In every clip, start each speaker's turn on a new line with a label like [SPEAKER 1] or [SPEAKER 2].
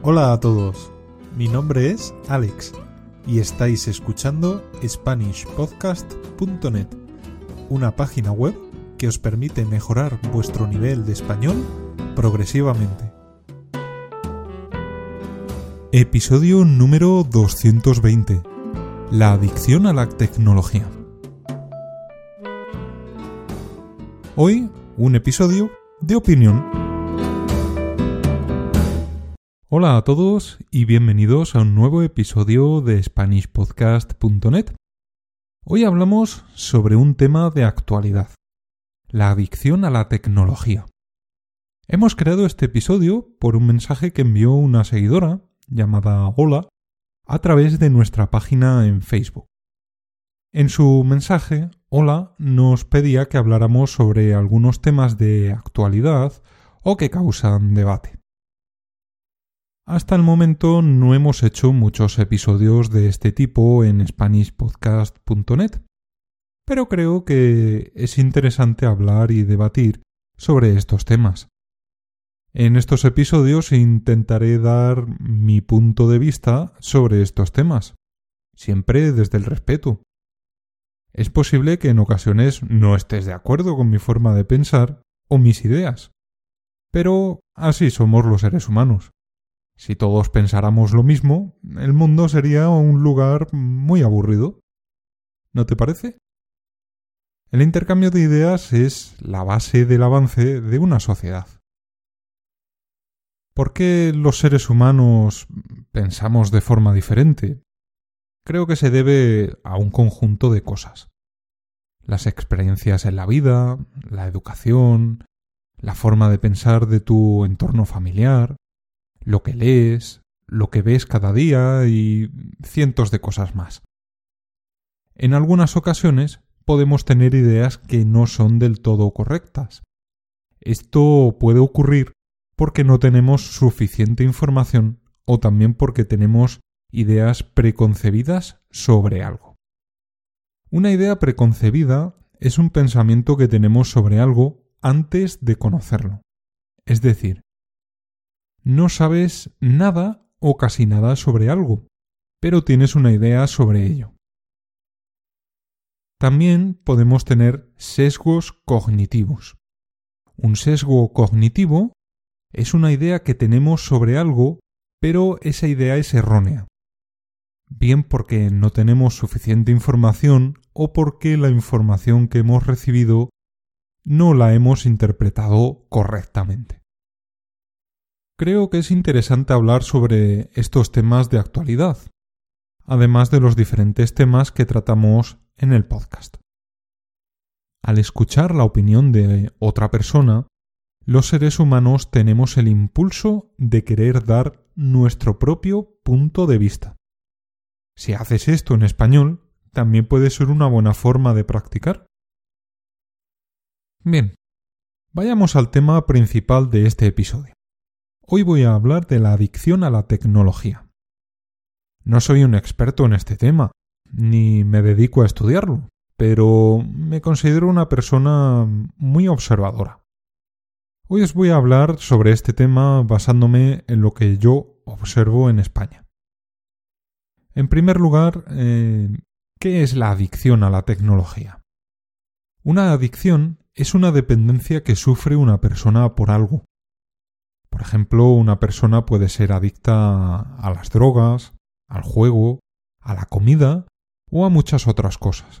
[SPEAKER 1] Hola a todos, mi nombre es Alex y estáis escuchando SpanishPodcast.net, una página web que os permite mejorar vuestro nivel de español progresivamente. Episodio número 220. La adicción a la tecnología. Hoy, un episodio de opinión. Hola a todos y bienvenidos a un nuevo episodio de SpanishPodcast.net. Hoy hablamos sobre un tema de actualidad, la adicción a la tecnología. Hemos creado este episodio por un mensaje que envió una seguidora llamada Hola a través de nuestra página en Facebook. En su mensaje, Hola nos pedía que habláramos sobre algunos temas de actualidad o que causan debate. Hasta el momento no hemos hecho muchos episodios de este tipo en SpanishPodcast.net, pero creo que es interesante hablar y debatir sobre estos temas. En estos episodios intentaré dar mi punto de vista sobre estos temas, siempre desde el respeto. Es posible que en ocasiones no estés de acuerdo con mi forma de pensar o mis ideas, pero así somos los seres humanos. Si todos pensáramos lo mismo, el mundo sería un lugar muy aburrido. ¿No te parece? El intercambio de ideas es la base del avance de una sociedad. ¿Por qué los seres humanos pensamos de forma diferente? Creo que se debe a un conjunto de cosas. Las experiencias en la vida, la educación, la forma de pensar de tu entorno familiar, lo que lees, lo que ves cada día y cientos de cosas más. En algunas ocasiones podemos tener ideas que no son del todo correctas. Esto puede ocurrir porque no tenemos suficiente información o también porque tenemos ideas preconcebidas sobre algo. Una idea preconcebida es un pensamiento que tenemos sobre algo antes de conocerlo. Es decir, no sabes nada o casi nada sobre algo, pero tienes una idea sobre ello. También podemos tener sesgos cognitivos. Un sesgo cognitivo es una idea que tenemos sobre algo, pero esa idea es errónea. Bien porque no tenemos suficiente información o porque la información que hemos recibido no la hemos interpretado correctamente. Creo que es interesante hablar sobre estos temas de actualidad, además de los diferentes temas que tratamos en el podcast. Al escuchar la opinión de otra persona, los seres humanos tenemos el impulso de querer dar nuestro propio punto de vista. Si haces esto en español, también puede ser una buena forma de practicar. Bien, vayamos al tema principal de este episodio. Hoy voy a hablar de la adicción a la tecnología. No soy un experto en este tema, ni me dedico a estudiarlo, pero me considero una persona muy observadora. Hoy os voy a hablar sobre este tema basándome en lo que yo observo en España. En primer lugar, eh, ¿qué es la adicción a la tecnología? Una adicción es una dependencia que sufre una persona por algo, por ejemplo, una persona puede ser adicta a las drogas, al juego, a la comida o a muchas otras cosas.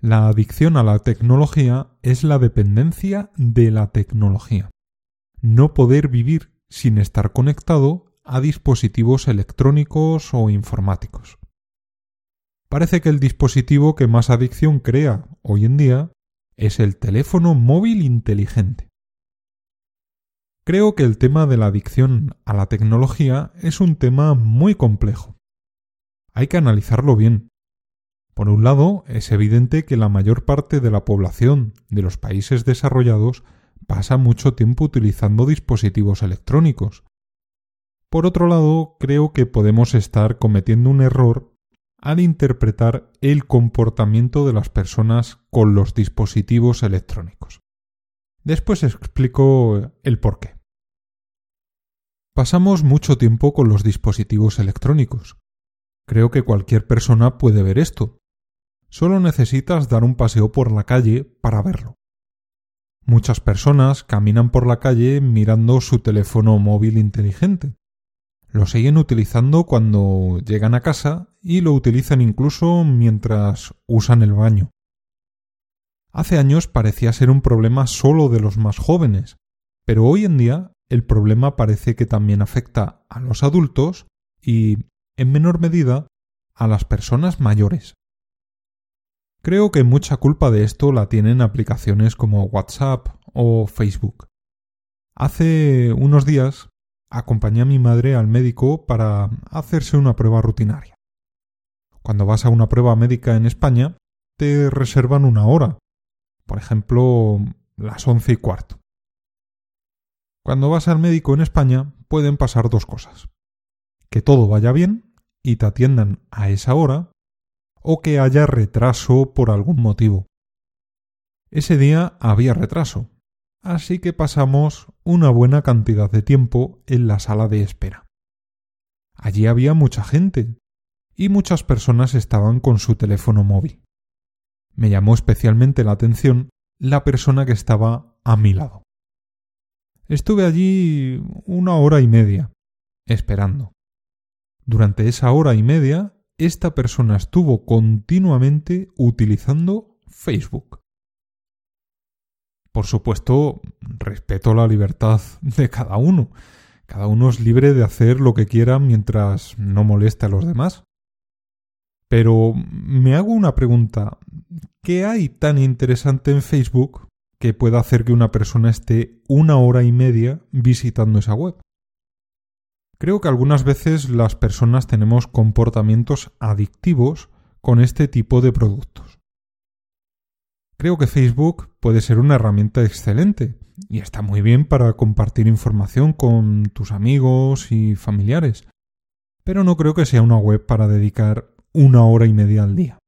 [SPEAKER 1] La adicción a la tecnología es la dependencia de la tecnología. No poder vivir sin estar conectado a dispositivos electrónicos o informáticos. Parece que el dispositivo que más adicción crea hoy en día es el teléfono móvil inteligente. Creo que el tema de la adicción a la tecnología es un tema muy complejo. Hay que analizarlo bien. Por un lado, es evidente que la mayor parte de la población de los países desarrollados pasa mucho tiempo utilizando dispositivos electrónicos. Por otro lado, creo que podemos estar cometiendo un error al interpretar el comportamiento de las personas con los dispositivos electrónicos. Después explico el por qué. Pasamos mucho tiempo con los dispositivos electrónicos. Creo que cualquier persona puede ver esto. Solo necesitas dar un paseo por la calle para verlo. Muchas personas caminan por la calle mirando su teléfono móvil inteligente. Lo siguen utilizando cuando llegan a casa y lo utilizan incluso mientras usan el baño. Hace años parecía ser un problema solo de los más jóvenes, pero hoy en día el problema parece que también afecta a los adultos y, en menor medida, a las personas mayores. Creo que mucha culpa de esto la tienen aplicaciones como WhatsApp o Facebook. Hace unos días acompañé a mi madre al médico para hacerse una prueba rutinaria. Cuando vas a una prueba médica en España, te reservan una hora, por ejemplo, las once y cuarto. Cuando vas al médico en España pueden pasar dos cosas. Que todo vaya bien y te atiendan a esa hora, o que haya retraso por algún motivo. Ese día había retraso, así que pasamos una buena cantidad de tiempo en la sala de espera. Allí había mucha gente, y muchas personas estaban con su teléfono móvil. Me llamó especialmente la atención la persona que estaba a mi lado. Estuve allí una hora y media, esperando. Durante esa hora y media esta persona estuvo continuamente utilizando Facebook. Por supuesto, respeto la libertad de cada uno. Cada uno es libre de hacer lo que quiera mientras no moleste a los demás. Pero me hago una pregunta. ¿Qué hay tan interesante en Facebook que pueda hacer que una persona esté una hora y media visitando esa web? Creo que algunas veces las personas tenemos comportamientos adictivos con este tipo de productos. Creo que Facebook puede ser una herramienta excelente y está muy bien para compartir información con tus amigos y familiares, pero no creo que sea una web para dedicar una hora y media al día.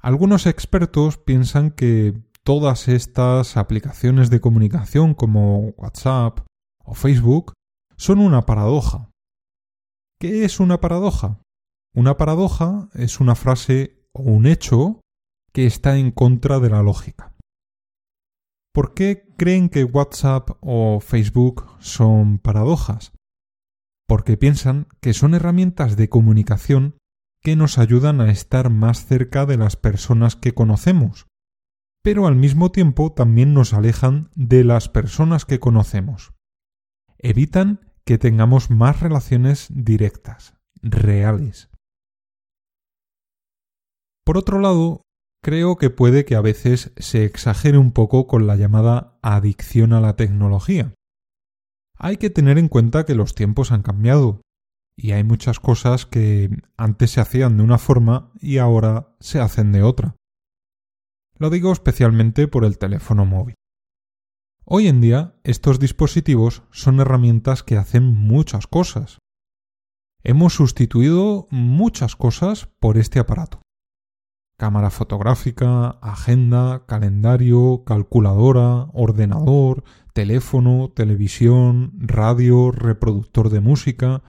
[SPEAKER 1] Algunos expertos piensan que todas estas aplicaciones de comunicación como WhatsApp o Facebook son una paradoja. ¿Qué es una paradoja? Una paradoja es una frase o un hecho que está en contra de la lógica. ¿Por qué creen que WhatsApp o Facebook son paradojas? Porque piensan que son herramientas de comunicación que nos ayudan a estar más cerca de las personas que conocemos, pero al mismo tiempo también nos alejan de las personas que conocemos. Evitan que tengamos más relaciones directas, reales. Por otro lado, creo que puede que a veces se exagere un poco con la llamada adicción a la tecnología. Hay que tener en cuenta que los tiempos han cambiado y hay muchas cosas que antes se hacían de una forma y ahora se hacen de otra. Lo digo especialmente por el teléfono móvil. Hoy en día estos dispositivos son herramientas que hacen muchas cosas. Hemos sustituido muchas cosas por este aparato. Cámara fotográfica, agenda, calendario, calculadora, ordenador, teléfono, televisión, radio, reproductor de música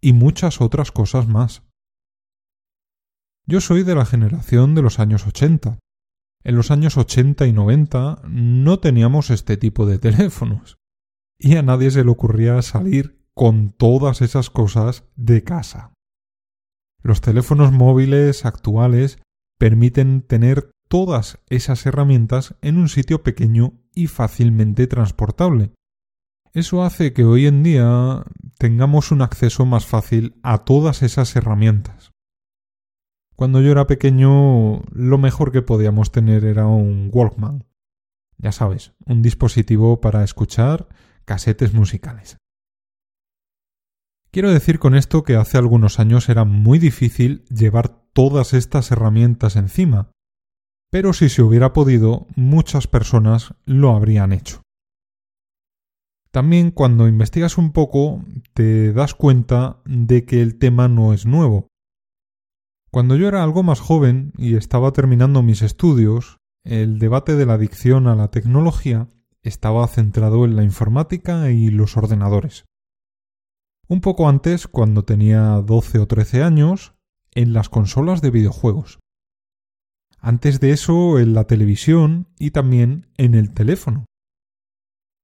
[SPEAKER 1] y muchas otras cosas más. Yo soy de la generación de los años 80, en los años 80 y 90 no teníamos este tipo de teléfonos y a nadie se le ocurría salir con todas esas cosas de casa. Los teléfonos móviles actuales permiten tener todas esas herramientas en un sitio pequeño y fácilmente transportable. Eso hace que hoy en día tengamos un acceso más fácil a todas esas herramientas. Cuando yo era pequeño, lo mejor que podíamos tener era un Walkman. Ya sabes, un dispositivo para escuchar casetes musicales. Quiero decir con esto que hace algunos años era muy difícil llevar todas estas herramientas encima, pero si se hubiera podido, muchas personas lo habrían hecho. También cuando investigas un poco te das cuenta de que el tema no es nuevo. Cuando yo era algo más joven y estaba terminando mis estudios, el debate de la adicción a la tecnología estaba centrado en la informática y los ordenadores. Un poco antes, cuando tenía 12 o 13 años, en las consolas de videojuegos. Antes de eso, en la televisión y también en el teléfono.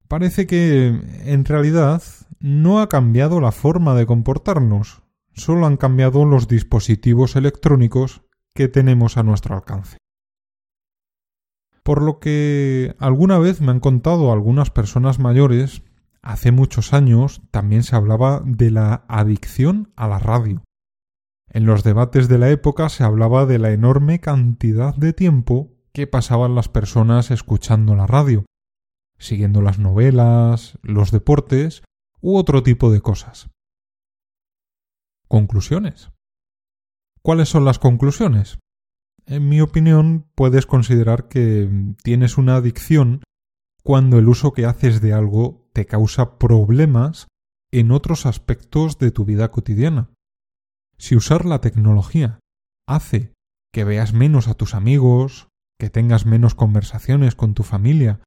[SPEAKER 1] Parece que, en realidad, no ha cambiado la forma de comportarnos, solo han cambiado los dispositivos electrónicos que tenemos a nuestro alcance. Por lo que alguna vez me han contado algunas personas mayores, hace muchos años también se hablaba de la adicción a la radio. En los debates de la época se hablaba de la enorme cantidad de tiempo que pasaban las personas escuchando la radio, siguiendo las novelas, los deportes u otro tipo de cosas. Conclusiones. ¿Cuáles son las conclusiones? En mi opinión, puedes considerar que tienes una adicción cuando el uso que haces de algo te causa problemas en otros aspectos de tu vida cotidiana. Si usar la tecnología hace que veas menos a tus amigos, que tengas menos conversaciones con tu familia,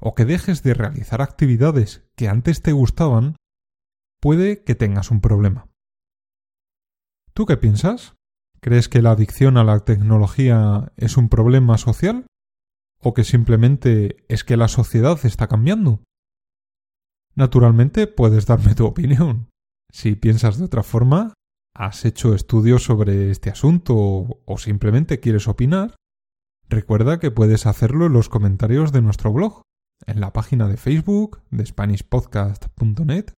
[SPEAKER 1] o que dejes de realizar actividades que antes te gustaban, puede que tengas un problema. ¿Tú qué piensas? ¿Crees que la adicción a la tecnología es un problema social? ¿O que simplemente es que la sociedad está cambiando? Naturalmente puedes darme tu opinión. Si piensas de otra forma, has hecho estudios sobre este asunto o simplemente quieres opinar, recuerda que puedes hacerlo en los comentarios de nuestro blog, en la página de Facebook de SpanishPodcast.net,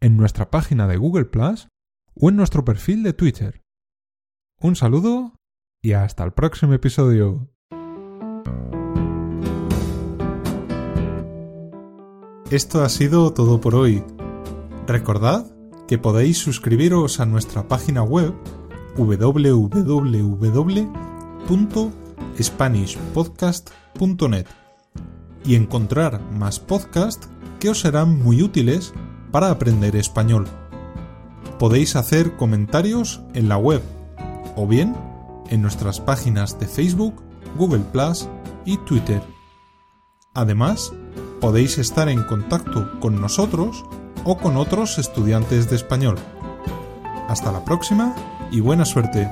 [SPEAKER 1] en nuestra página de Google Plus o en nuestro perfil de Twitter. Un saludo y hasta el próximo episodio. Esto ha sido todo por hoy. Recordad que podéis suscribiros a nuestra página web www.spanishpodcast.net y encontrar más podcasts que os serán muy útiles para aprender español podéis hacer comentarios en la web o bien en nuestras páginas de Facebook, Google Plus y Twitter. Además, podéis estar en contacto con nosotros o con otros estudiantes de español. Hasta la próxima y buena suerte.